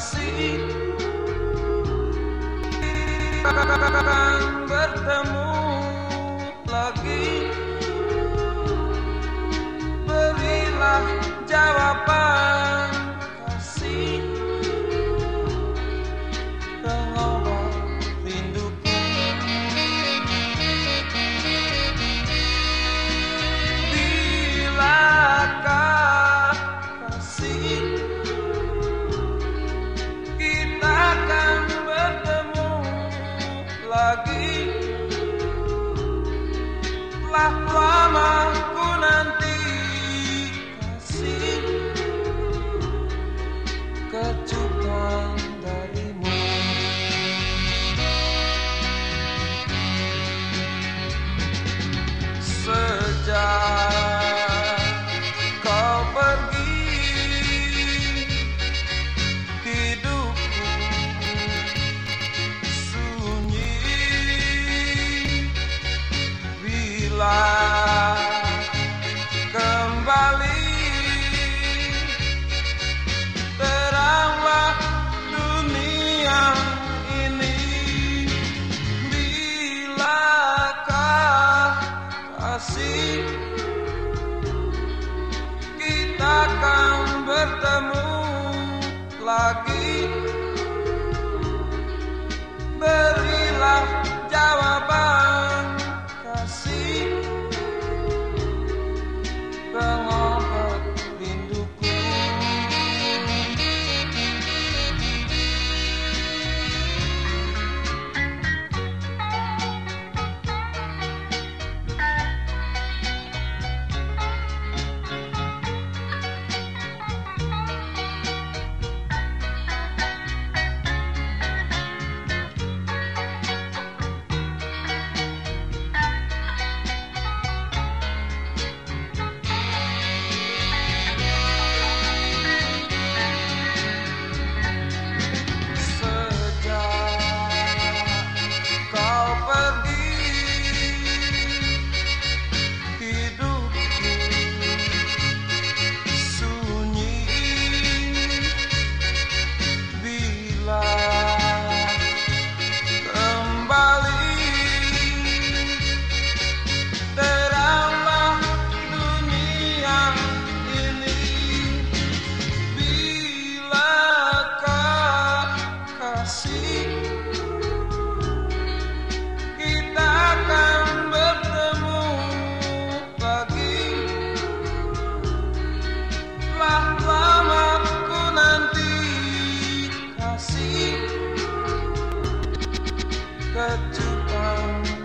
kasih. Akan bertemu lagi. Berilah jawaban. la, la. aquí. love.